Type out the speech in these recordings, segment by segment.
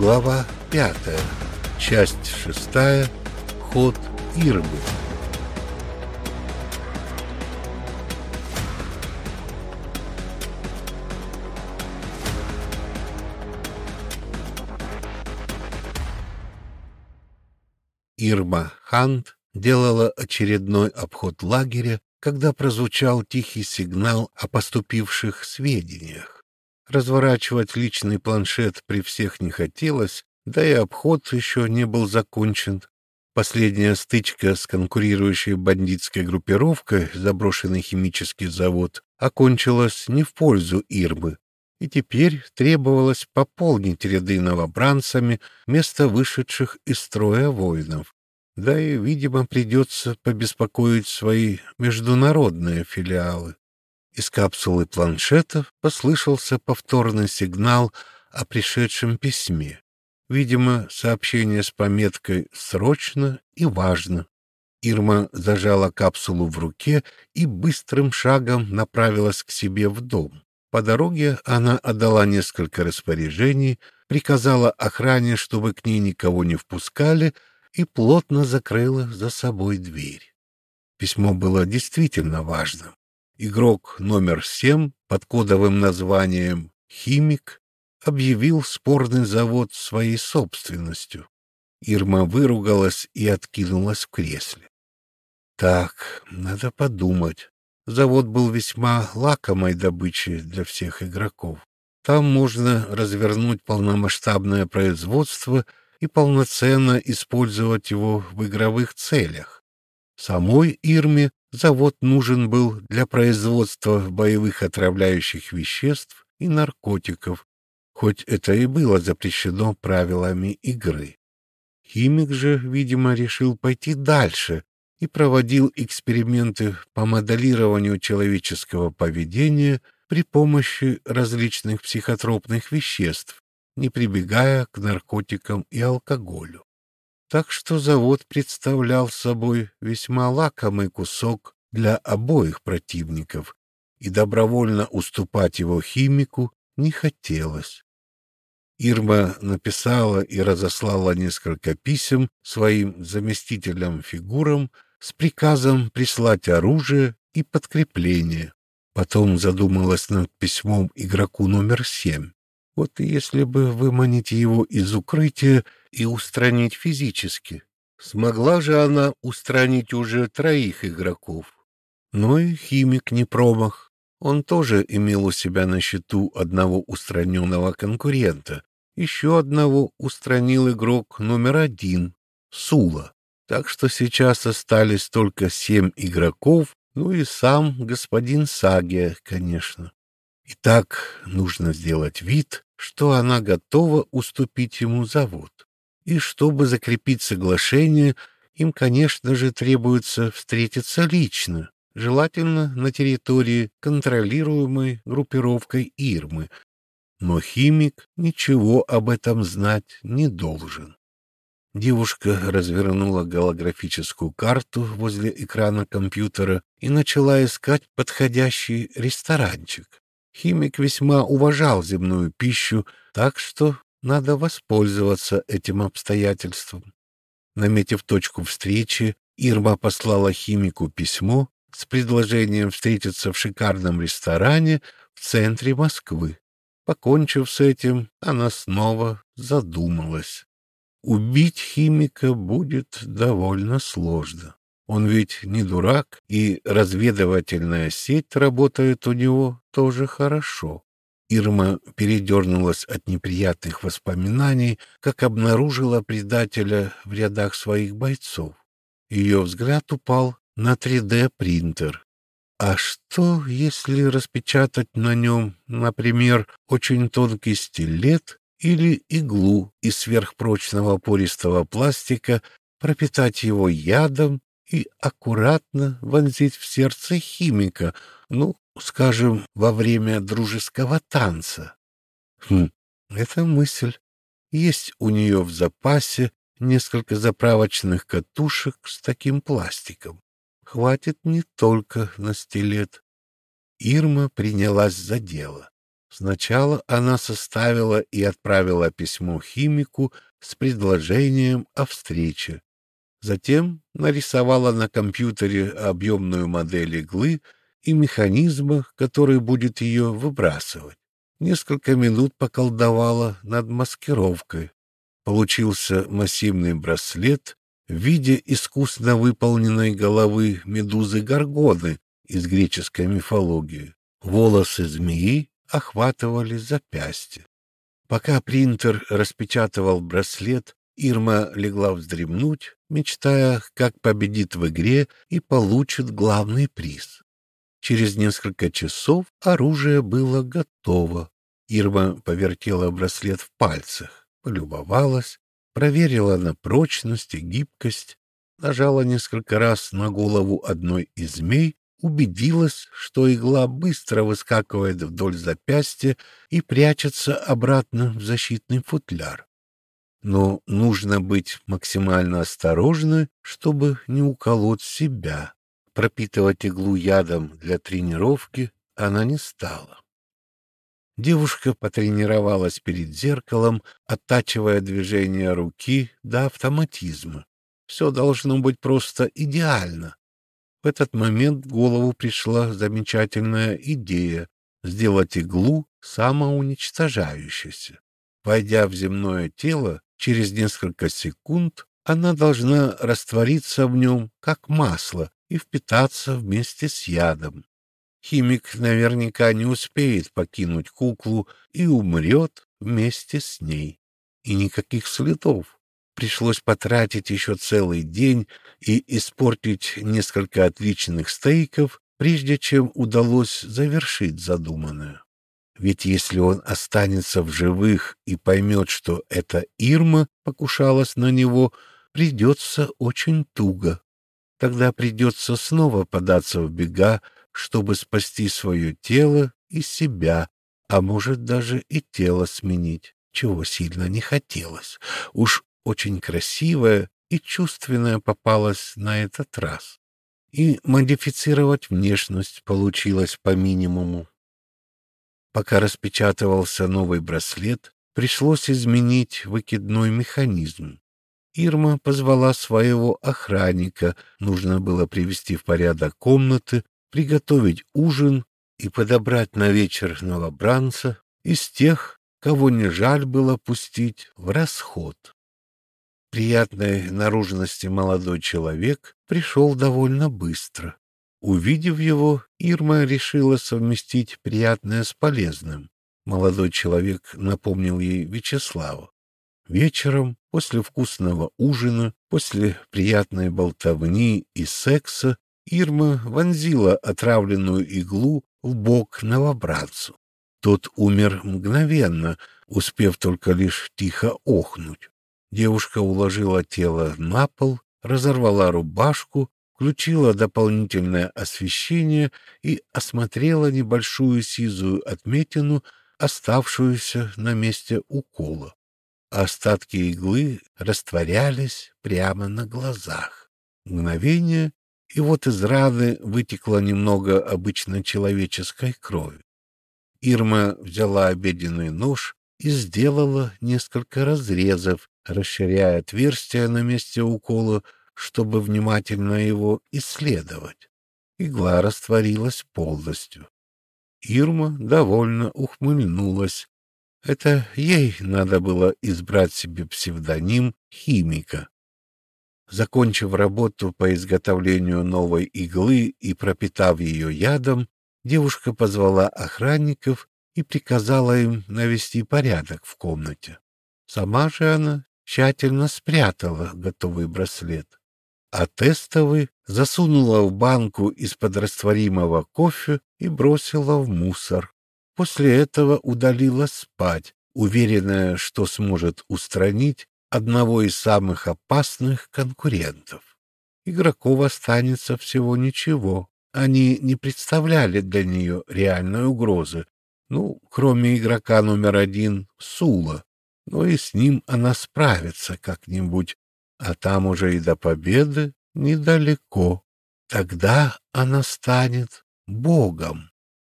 Глава пятая. Часть шестая. Ход Ирмы. Ирма Хант делала очередной обход лагеря, когда прозвучал тихий сигнал о поступивших сведениях. Разворачивать личный планшет при всех не хотелось, да и обход еще не был закончен. Последняя стычка с конкурирующей бандитской группировкой, заброшенный химический завод, окончилась не в пользу Ирмы, и теперь требовалось пополнить ряды новобранцами вместо вышедших из строя воинов. Да и, видимо, придется побеспокоить свои международные филиалы. Из капсулы планшета послышался повторный сигнал о пришедшем письме. Видимо, сообщение с пометкой «Срочно» и «Важно». Ирма зажала капсулу в руке и быстрым шагом направилась к себе в дом. По дороге она отдала несколько распоряжений, приказала охране, чтобы к ней никого не впускали, и плотно закрыла за собой дверь. Письмо было действительно важным. Игрок номер семь под кодовым названием «Химик» объявил спорный завод своей собственностью. Ирма выругалась и откинулась в кресле. Так, надо подумать. Завод был весьма лакомой добычей для всех игроков. Там можно развернуть полномасштабное производство и полноценно использовать его в игровых целях. Самой Ирме завод нужен был для производства боевых отравляющих веществ и наркотиков, хоть это и было запрещено правилами игры. Химик же, видимо, решил пойти дальше и проводил эксперименты по моделированию человеческого поведения при помощи различных психотропных веществ, не прибегая к наркотикам и алкоголю. Так что завод представлял собой весьма лакомый кусок для обоих противников, и добровольно уступать его химику не хотелось. Ирма написала и разослала несколько писем своим заместителям-фигурам с приказом прислать оружие и подкрепление. Потом задумалась над письмом игроку номер семь. Вот если бы выманить его из укрытия и устранить физически. Смогла же она устранить уже троих игроков. Но и химик не промах. Он тоже имел у себя на счету одного устраненного конкурента. Еще одного устранил игрок номер один — Сула. Так что сейчас остались только семь игроков, ну и сам господин Сагия, конечно. Итак, нужно сделать вид, что она готова уступить ему завод. И чтобы закрепить соглашение, им, конечно же, требуется встретиться лично, желательно на территории, контролируемой группировкой Ирмы. Но химик ничего об этом знать не должен. Девушка развернула голографическую карту возле экрана компьютера и начала искать подходящий ресторанчик. Химик весьма уважал земную пищу, так что надо воспользоваться этим обстоятельством. Наметив точку встречи, Ирма послала химику письмо с предложением встретиться в шикарном ресторане в центре Москвы. Покончив с этим, она снова задумалась. Убить химика будет довольно сложно. Он ведь не дурак, и разведывательная сеть работает у него тоже хорошо. Ирма передернулась от неприятных воспоминаний, как обнаружила предателя в рядах своих бойцов. Ее взгляд упал на 3D-принтер. А что, если распечатать на нем, например, очень тонкий стилет или иглу из сверхпрочного пористого пластика, пропитать его ядом и аккуратно вонзить в сердце химика, ну, скажем, во время дружеского танца. Хм, это мысль. Есть у нее в запасе несколько заправочных катушек с таким пластиком. Хватит не только на стилет. Ирма принялась за дело. Сначала она составила и отправила письмо химику с предложением о встрече. Затем нарисовала на компьютере объемную модель иглы и механизма, который будет ее выбрасывать. Несколько минут поколдовала над маскировкой. Получился массивный браслет в виде искусно выполненной головы медузы Горгоны из греческой мифологии. Волосы змеи охватывали запястье. Пока принтер распечатывал браслет, Ирма легла вздремнуть, мечтая, как победит в игре и получит главный приз. Через несколько часов оружие было готово. Ирма повертела браслет в пальцах, полюбовалась, проверила на прочность и гибкость, нажала несколько раз на голову одной из змей, убедилась, что игла быстро выскакивает вдоль запястья и прячется обратно в защитный футляр. Но нужно быть максимально осторожной, чтобы не уколоть себя. Пропитывать иглу ядом для тренировки она не стала. Девушка потренировалась перед зеркалом, оттачивая движение руки до автоматизма. Все должно быть просто идеально. В этот момент в голову пришла замечательная идея сделать иглу самоуничтожающейся. Войдя в земное тело, через несколько секунд она должна раствориться в нем, как масло, и впитаться вместе с ядом. Химик наверняка не успеет покинуть куклу и умрет вместе с ней. И никаких следов. Пришлось потратить еще целый день и испортить несколько отличных стейков, прежде чем удалось завершить задуманное. Ведь если он останется в живых и поймет, что это Ирма покушалась на него, придется очень туго. Тогда придется снова податься в бега, чтобы спасти свое тело и себя, а может даже и тело сменить, чего сильно не хотелось. Уж очень красивая и чувственная попалась на этот раз. И модифицировать внешность получилось по минимуму. Пока распечатывался новый браслет, пришлось изменить выкидной механизм. Ирма позвала своего охранника, нужно было привести в порядок комнаты, приготовить ужин и подобрать на вечер новобранца из тех, кого не жаль было пустить в расход. Приятной наружности молодой человек пришел довольно быстро. Увидев его, Ирма решила совместить приятное с полезным. Молодой человек напомнил ей Вячеслава. Вечером, после вкусного ужина, после приятной болтовни и секса, Ирма вонзила отравленную иглу в бок новобранцу. Тот умер мгновенно, успев только лишь тихо охнуть. Девушка уложила тело на пол, разорвала рубашку, включила дополнительное освещение и осмотрела небольшую сизую отметину, оставшуюся на месте укола. Остатки иглы растворялись прямо на глазах. Мгновение, и вот из раны вытекло немного обычной человеческой крови. Ирма взяла обеденный нож и сделала несколько разрезов, расширяя отверстие на месте укола, чтобы внимательно его исследовать. Игла растворилась полностью. Ирма довольно ухмыльнулась. Это ей надо было избрать себе псевдоним химика. Закончив работу по изготовлению новой иглы и пропитав ее ядом, девушка позвала охранников и приказала им навести порядок в комнате. Сама же она тщательно спрятала готовый браслет, а тестовый засунула в банку из-под растворимого кофе и бросила в мусор. После этого удалилась спать, уверенная, что сможет устранить одного из самых опасных конкурентов. Игроков останется всего ничего. Они не представляли для нее реальной угрозы, ну, кроме игрока номер один Сула. Но и с ним она справится как-нибудь, а там уже и до победы недалеко. Тогда она станет богом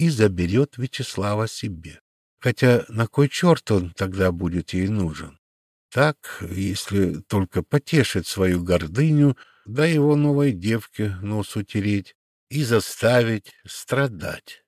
и заберет Вячеслава себе. Хотя на кой черт он тогда будет ей нужен? Так, если только потешит свою гордыню, да его новой девке нос утереть и заставить страдать.